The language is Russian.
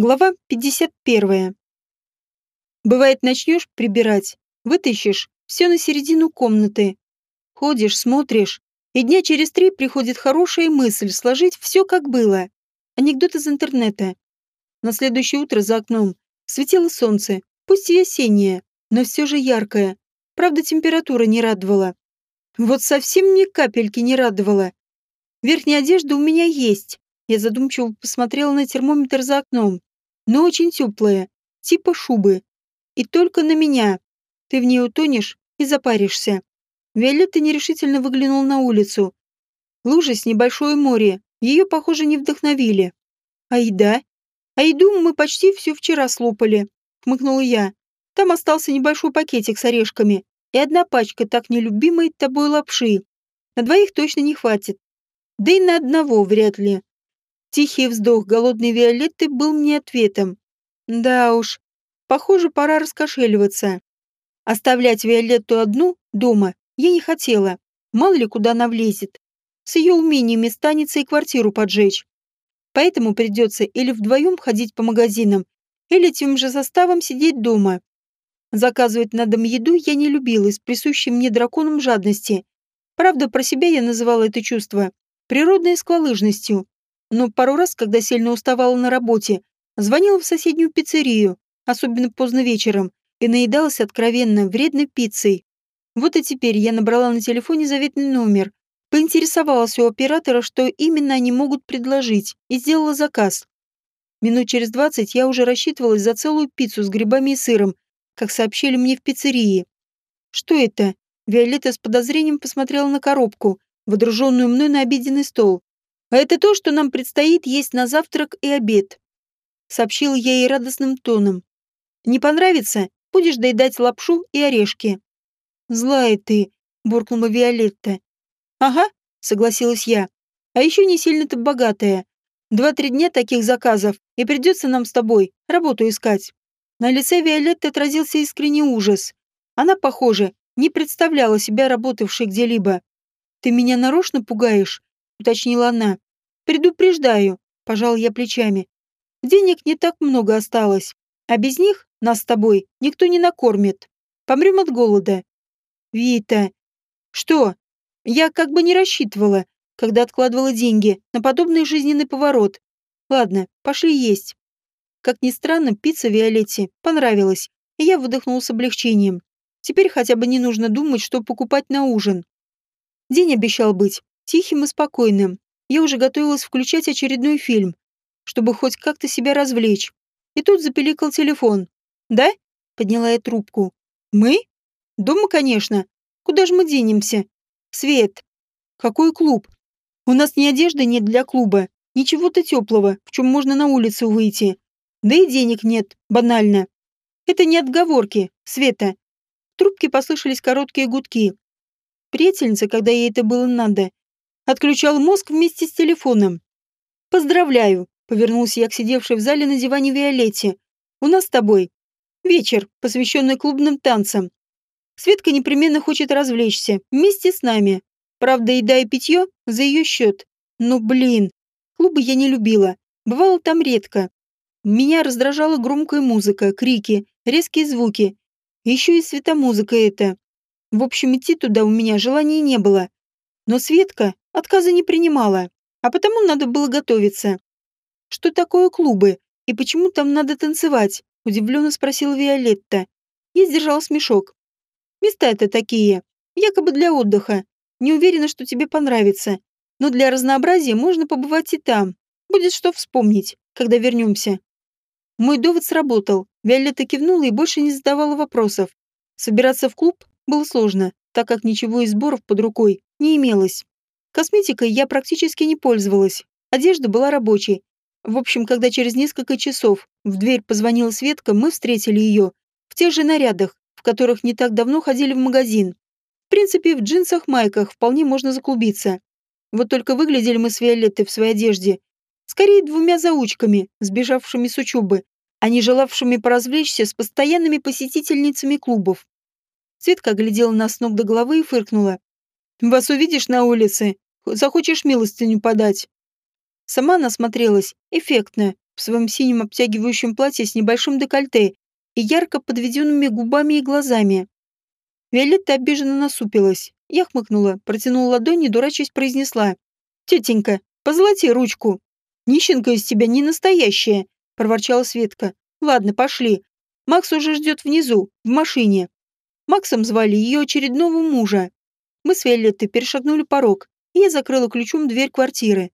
Глава 51. Бывает, начнешь прибирать, вытащишь все на середину комнаты. Ходишь, смотришь, и дня через три приходит хорошая мысль сложить все как было. Анекдот из интернета. На следующее утро за окном светило солнце, пусть и осеннее, но все же яркое. Правда, температура не радовала. Вот совсем ни капельки не радовала. Верхняя одежда у меня есть. Я задумчиво посмотрела на термометр за окном но очень теплая, типа шубы. И только на меня. Ты в ней утонешь и запаришься. Виолетта нерешительно выглянула на улицу. Лужи с небольшое море, ее, похоже, не вдохновили. А еда? А еду мы почти все вчера слопали, хмыкнула я. Там остался небольшой пакетик с орешками и одна пачка так нелюбимой тобой лапши. На двоих точно не хватит. Да и на одного вряд ли. Тихий вздох голодной Виолетты был мне ответом. Да уж, похоже, пора раскошеливаться. Оставлять Виолетту одну дома я не хотела. Мало ли куда она влезет. С ее умениями станется и квартиру поджечь. Поэтому придется или вдвоем ходить по магазинам, или тем же составом сидеть дома. Заказывать на дом еду я не любила с присущей мне драконом жадности. Правда, про себя я называла это чувство природной сквалыжностью но пару раз, когда сильно уставала на работе, звонила в соседнюю пиццерию, особенно поздно вечером, и наедалась откровенно вредной пиццей. Вот и теперь я набрала на телефоне заветный номер, поинтересовалась у оператора, что именно они могут предложить, и сделала заказ. Минут через двадцать я уже рассчитывалась за целую пиццу с грибами и сыром, как сообщили мне в пиццерии. Что это? Виолетта с подозрением посмотрела на коробку, водруженную мной на обеденный стол. А это то, что нам предстоит есть на завтрак и обед», — сообщил я ей радостным тоном. «Не понравится? Будешь доедать лапшу и орешки». «Злая ты», — буркнула Виолетта. «Ага», — согласилась я. «А еще не сильно-то богатая. Два-три дня таких заказов, и придется нам с тобой работу искать». На лице Виолетты отразился искренний ужас. Она, похоже, не представляла себя работавшей где-либо. «Ты меня нарочно пугаешь?» Уточнила она. «Предупреждаю», — пожал я плечами. «Денег не так много осталось, а без них нас с тобой никто не накормит. Помрем от голода». «Вита...» «Что? Я как бы не рассчитывала, когда откладывала деньги на подобный жизненный поворот. Ладно, пошли есть». Как ни странно, пицца Виолетте понравилась, и я выдохнул с облегчением. Теперь хотя бы не нужно думать, что покупать на ужин. День обещал быть тихим и спокойным. Я уже готовилась включать очередной фильм, чтобы хоть как-то себя развлечь. И тут запеликал телефон. «Да?» — подняла я трубку. «Мы?» «Дома, конечно. Куда же мы денемся?» «Свет». «Какой клуб?» «У нас ни одежды нет для клуба, ничего-то теплого, в чем можно на улицу выйти. Да и денег нет, банально. Это не отговорки, Света». В трубке послышались короткие гудки. Приятельница, когда ей это было надо, отключал мозг вместе с телефоном. «Поздравляю», — повернулся я к сидевшей в зале на диване Виолетте. «У нас с тобой вечер, посвященный клубным танцам. Светка непременно хочет развлечься вместе с нами. Правда, еда и питье за ее счет. Но, блин, клубы я не любила. Бывало там редко. Меня раздражала громкая музыка, крики, резкие звуки. Еще и светомузыка это. В общем, идти туда у меня желания не было. Но Светка отказа не принимала, а потому надо было готовиться. «Что такое клубы? И почему там надо танцевать?» – удивленно спросила Виолетта. Я сдержала смешок. «Места это такие, якобы для отдыха. Не уверена, что тебе понравится. Но для разнообразия можно побывать и там. Будет что вспомнить, когда вернемся». Мой довод сработал. Виолетта кивнула и больше не задавала вопросов. Собираться в клуб было сложно, так как ничего из сборов под рукой не имелось. Косметикой я практически не пользовалась. Одежда была рабочей. В общем, когда через несколько часов в дверь позвонила Светка, мы встретили ее в тех же нарядах, в которых не так давно ходили в магазин. В принципе, в джинсах-майках вполне можно заклубиться. Вот только выглядели мы с Виолеттой в своей одежде скорее двумя заучками, сбежавшими с учебы, а не желавшими поразвлечься с постоянными посетительницами клубов. Светка оглядела нас с ног до головы и фыркнула. Вас увидишь на улице, захочешь милостыню подать. Сама она смотрелась эффектно, в своем синем обтягивающем платье с небольшим декольте и ярко подведенными губами и глазами. Виолетта обиженно насупилась. Я хмыкнула, протянула ладонь и, дурачась, произнесла. «Тетенька, позолоти ручку». «Нищенка из тебя не настоящая», — проворчала Светка. «Ладно, пошли. Макс уже ждет внизу, в машине». Максом звали ее очередного мужа. Мы с Виолеттой перешагнули порог, и я закрыла ключом дверь квартиры.